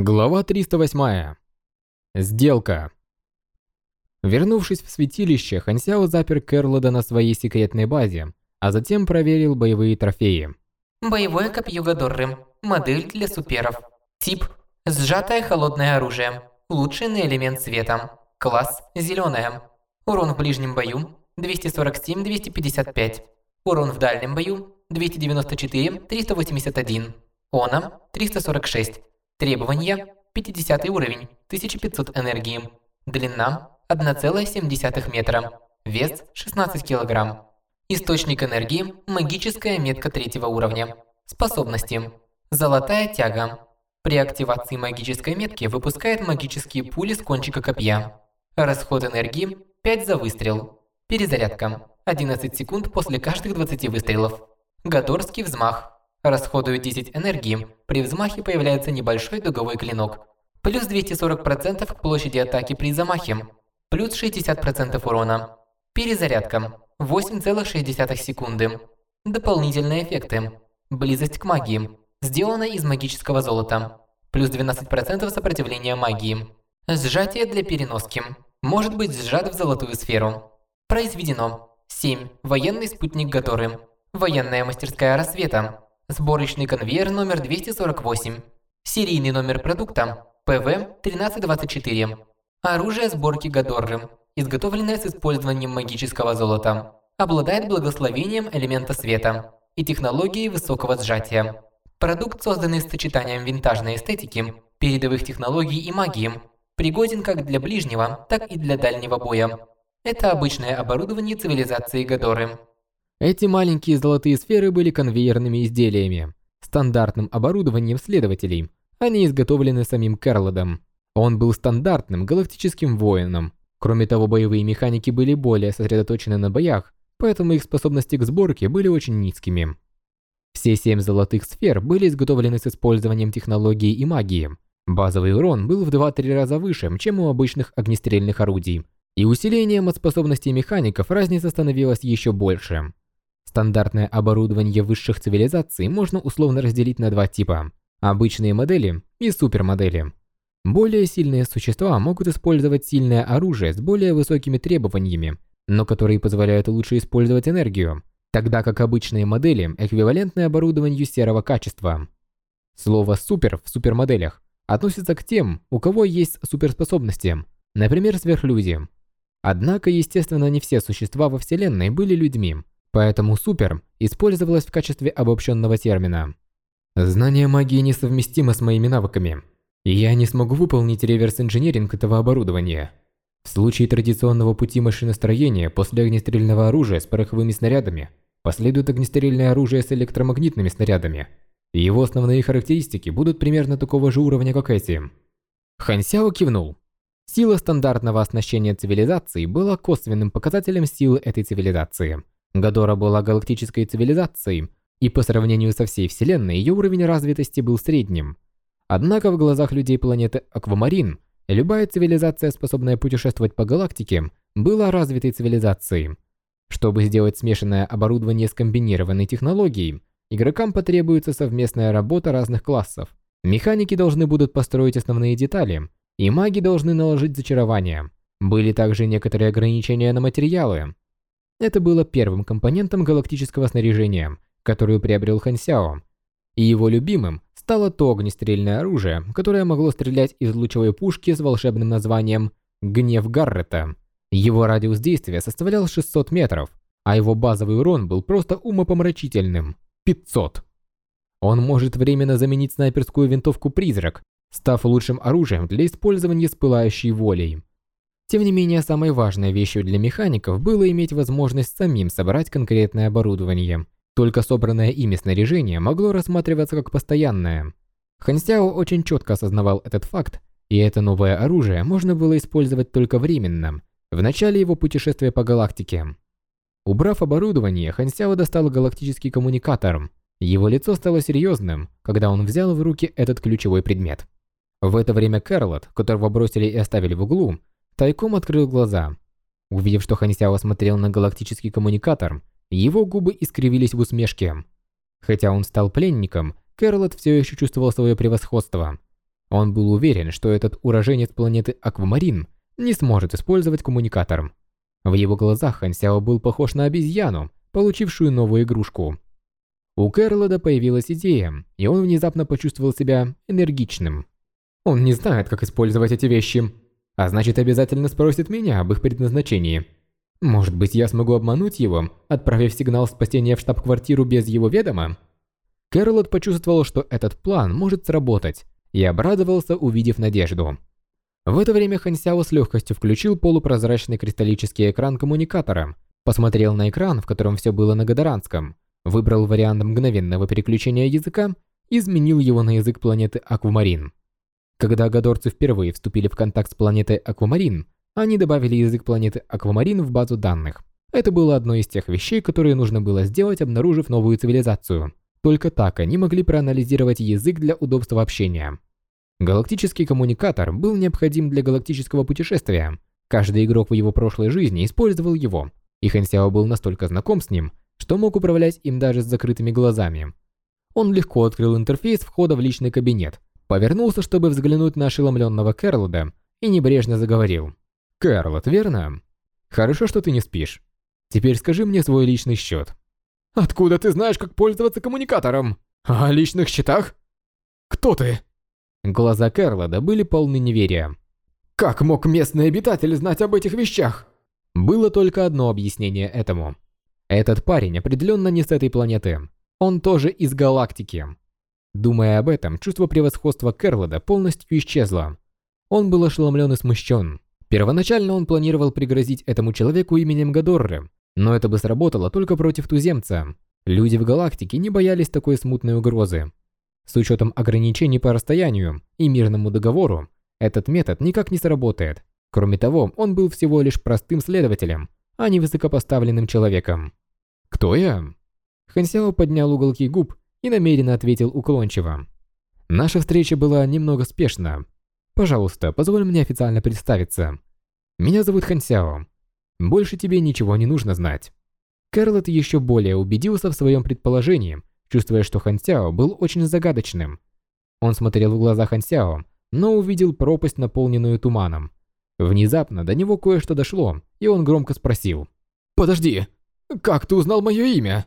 Глава 308. Сделка. Вернувшись в святилище, Хансяо запер Керлода на своей секретной базе, а затем проверил боевые трофеи. Боевое копье Гадорры. Модель для суперов. Тип – сжатое холодное оружие. Лучший на элемент света. Класс – зеленое. Урон в ближнем бою – 247-255. Урон в дальнем бою – 294-381. Она – 346. Требования 50 уровень, 1500 энергии. Длина 1,7 метра. Вес 16 килограмм. Источник энергии – магическая метка третьего уровня. Способности. Золотая тяга. При активации магической метки выпускает магические пули с кончика копья. Расход энергии – 5 за выстрел. Перезарядка. 11 секунд после каждых 20 выстрелов. Гадорский взмах. Расходует 10 энергии. При взмахе появляется небольшой дуговой клинок. Плюс 240% к площади атаки при замахе. Плюс 60% урона. Перезарядка. 8,6 секунды. Дополнительные эффекты. Близость к магии. Сделана из магического золота. Плюс 12% сопротивления магии. Сжатие для переноски. Может быть сжат в золотую сферу. Произведено. 7. Военный спутник Гаторы. Военная мастерская рассвета. Сборочный конвейер номер 248. Серийный номер продукта ПВ-1324. Оружие сборки Гадорры. Изготовленное с использованием магического золота. Обладает благословением элемента света и технологией высокого сжатия. Продукт, созданный с сочетанием винтажной эстетики, передовых технологий и магии, пригоден как для ближнего, так и для дальнего боя. Это обычное оборудование цивилизации Гадоры. Эти маленькие золотые сферы были конвейерными изделиями, стандартным оборудованием следователей. Они изготовлены самим Керлодом. Он был стандартным галактическим воином. Кроме того, боевые механики были более сосредоточены на боях, поэтому их способности к сборке были очень низкими. Все семь золотых сфер были изготовлены с использованием технологии и магии. Базовый урон был в 2-3 раза выше, чем у обычных огнестрельных орудий, и усилением от способностей механиков разница становилась еще больше. Стандартное оборудование высших цивилизаций можно условно разделить на два типа – обычные модели и супермодели. Более сильные существа могут использовать сильное оружие с более высокими требованиями, но которые позволяют лучше использовать энергию, тогда как обычные модели эквивалентны оборудованию серого качества. Слово «супер» в супермоделях относится к тем, у кого есть суперспособности, например, сверхлюди. Однако, естественно, не все существа во Вселенной были людьми – Поэтому «супер» использовалось в качестве обобщенного термина. Знание магии несовместимо с моими навыками, и я не смогу выполнить реверс-инженеринг этого оборудования. В случае традиционного пути машиностроения после огнестрельного оружия с пороховыми снарядами последует огнестрельное оружие с электромагнитными снарядами. И его основные характеристики будут примерно такого же уровня, как эти. Хан Сяо кивнул. Сила стандартного оснащения цивилизации была косвенным показателем силы этой цивилизации – Гадора была галактической цивилизацией, и по сравнению со всей Вселенной ее уровень развитости был средним. Однако в глазах людей планеты Аквамарин, любая цивилизация, способная путешествовать по галактике, была развитой цивилизацией. Чтобы сделать смешанное оборудование с комбинированной технологией, игрокам потребуется совместная работа разных классов. Механики должны будут построить основные детали, и маги должны наложить зачарование. Были также некоторые ограничения на материалы, это было первым компонентом галактического снаряжения, которую приобрел Хан Сяо. И его любимым стало то огнестрельное оружие, которое могло стрелять из лучевой пушки с волшебным названием «Гнев Гаррета». Его радиус действия составлял 600 метров, а его базовый урон был просто умопомрачительным – 500. Он может временно заменить снайперскую винтовку «Призрак», став лучшим оружием для использования с пылающей волей. Тем не менее, самой важной вещью для механиков было иметь возможность самим собрать конкретное оборудование. Только собранное ими снаряжение могло рассматриваться как постоянное. Хан Сяо очень четко осознавал этот факт, и это новое оружие можно было использовать только временно, в начале его путешествия по галактике. Убрав оборудование, Хан Сяо достал галактический коммуникатор. Его лицо стало серьезным, когда он взял в руки этот ключевой предмет. В это время Карлот, которого бросили и оставили в углу, тайком открыл глаза. Увидев, что Хансяо смотрел на галактический коммуникатор, его губы искривились в усмешке. Хотя он стал пленником, Кэрлот все еще чувствовал свое превосходство. Он был уверен, что этот уроженец планеты Аквамарин не сможет использовать коммуникатор. В его глазах Хан Сяо был похож на обезьяну, получившую новую игрушку. У Кэрлода появилась идея, и он внезапно почувствовал себя энергичным. Он не знает, как использовать эти вещи, а значит обязательно спросит меня об их предназначении. Может быть, я смогу обмануть его, отправив сигнал спасения в штаб-квартиру без его ведома? Кэрлот почувствовал, что этот план может сработать, и обрадовался, увидев надежду. В это время Хансяо с легкостью включил полупрозрачный кристаллический экран коммуникатора, посмотрел на экран, в котором все было на гадаранском, выбрал вариант мгновенного переключения языка и изменил его на язык планеты Аквамарин. Когда гадорцы впервые вступили в контакт с планетой Аквамарин, они добавили язык планеты Аквамарин в базу данных. Это было одной из тех вещей, которые нужно было сделать, обнаружив новую цивилизацию. Только так они могли проанализировать язык для удобства общения. Галактический коммуникатор был необходим для галактического путешествия. Каждый игрок в его прошлой жизни использовал его, и Хэн Сяо был настолько знаком с ним, что мог управлять им даже с закрытыми глазами. Он легко открыл интерфейс входа в личный кабинет, повернулся, чтобы взглянуть на ошеломленного Кэрлода, и небрежно заговорил. «Кэрлот, верно? Хорошо, что ты не спишь. Теперь скажи мне свой личный счет». «Откуда ты знаешь, как пользоваться коммуникатором? О личных счетах? Кто ты?» Глаза Кэрлода были полны неверия. «Как мог местный обитатель знать об этих вещах?» Было только одно объяснение этому. Этот парень определенно не с этой планеты. Он тоже из галактики. Думая об этом, чувство превосходства Кэрлода полностью исчезло. Он был ошеломлен и смущен. Первоначально он планировал пригрозить этому человеку именем Гадорры, но это бы сработало только против туземца. Люди в галактике не боялись такой смутной угрозы. С учетом ограничений по расстоянию и мирному договору, этот метод никак не сработает. Кроме того, он был всего лишь простым следователем, а не высокопоставленным человеком. «Кто я?» Хансяо поднял уголки губ и намеренно ответил уклончиво. «Наша встреча была немного спешна. Пожалуйста, позволь мне официально представиться. Меня зовут Хансяо. Больше тебе ничего не нужно знать». Карлот еще более убедился в своем предположении, чувствуя, что Хан Сяо был очень загадочным. Он смотрел в глаза Хан Сяо, но увидел пропасть, наполненную туманом. Внезапно до него кое-что дошло, и он громко спросил. «Подожди, как ты узнал мое имя?»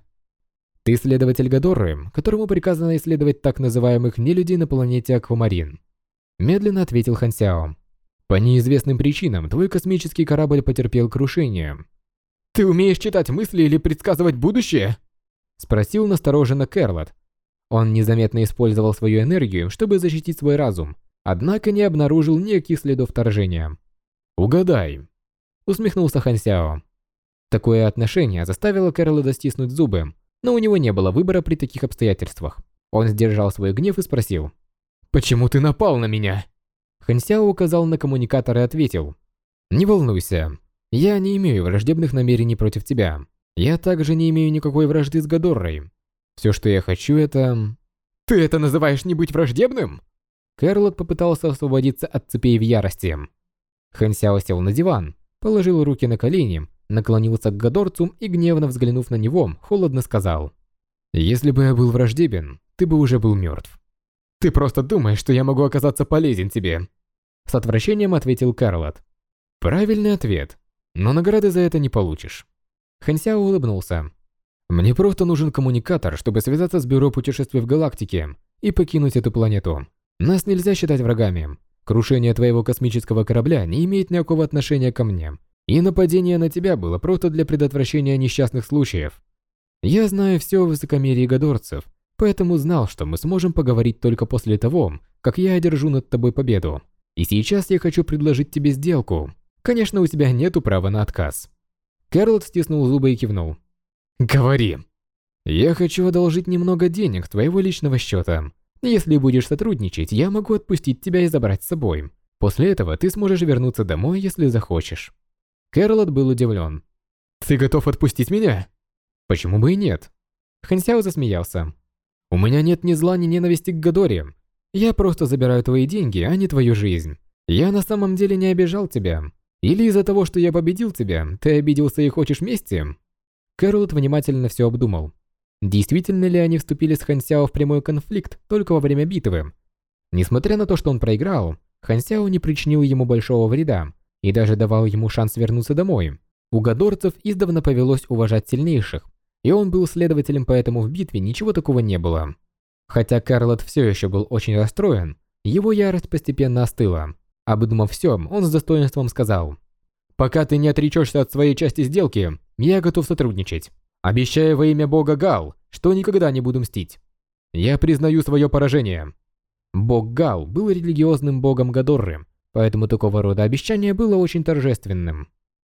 «Ты следователь Гадоры, которому приказано исследовать так называемых нелюдей на планете Аквамарин», медленно ответил Хан Сяо. «По неизвестным причинам твой космический корабль потерпел крушение». «Ты умеешь читать мысли или предсказывать будущее?» Спросил настороженно Кэрлот. Он незаметно использовал свою энергию, чтобы защитить свой разум, однако не обнаружил никаких следов вторжения. «Угадай», — усмехнулся Хан Сяо. Такое отношение заставило Кэрлода стиснуть зубы, но у него не было выбора при таких обстоятельствах. Он сдержал свой гнев и спросил. «Почему ты напал на меня?» Хан Сяо указал на коммуникатор и ответил. «Не волнуйся, я не имею враждебных намерений против тебя. Я также не имею никакой вражды с Гадоррой. Все, что я хочу, это... Ты это называешь не быть враждебным? Кэрлот попытался освободиться от цепей в ярости. Хэн Сяо сел на диван, положил руки на колени, наклонился к Гадорцу и, гневно взглянув на него, холодно сказал. «Если бы я был враждебен, ты бы уже был мертв». «Ты просто думаешь, что я могу оказаться полезен тебе?» С отвращением ответил Карлот. «Правильный ответ, но награды за это не получишь». Хэнсяо улыбнулся. «Мне просто нужен коммуникатор, чтобы связаться с Бюро путешествий в галактике и покинуть эту планету. Нас нельзя считать врагами. Крушение твоего космического корабля не имеет никакого отношения ко мне. И нападение на тебя было просто для предотвращения несчастных случаев. Я знаю все о высокомерии гадорцев, поэтому знал, что мы сможем поговорить только после того, как я одержу над тобой победу. И сейчас я хочу предложить тебе сделку. Конечно, у тебя нету права на отказ. Кэрлот стиснул зубы и кивнул. «Говори». «Я хочу одолжить немного денег твоего личного счета. Если будешь сотрудничать, я могу отпустить тебя и забрать с собой. После этого ты сможешь вернуться домой, если захочешь». Кэрлот был удивлен. «Ты готов отпустить меня?» «Почему бы и нет?» Хансяо засмеялся. «У меня нет ни зла, ни ненависти к Гадоре. Я просто забираю твои деньги, а не твою жизнь. Я на самом деле не обижал тебя. Или из-за того, что я победил тебя, ты обиделся и хочешь мести?» Кэролот внимательно все обдумал. Действительно ли они вступили с Хансяо в прямой конфликт только во время битвы? Несмотря на то, что он проиграл, Хан Сяо не причинил ему большого вреда и даже давал ему шанс вернуться домой. У гадорцев издавна повелось уважать сильнейших, и он был следователем, поэтому в битве ничего такого не было. Хотя Карлот все еще был очень расстроен, его ярость постепенно остыла. Обдумав все, он с достоинством сказал, «Пока ты не отречешься от своей части сделки, я готов сотрудничать. Обещаю во имя бога Гал, что никогда не буду мстить. Я признаю свое поражение». Бог Гал был религиозным богом Гадорры, поэтому такого рода обещание было очень торжественным.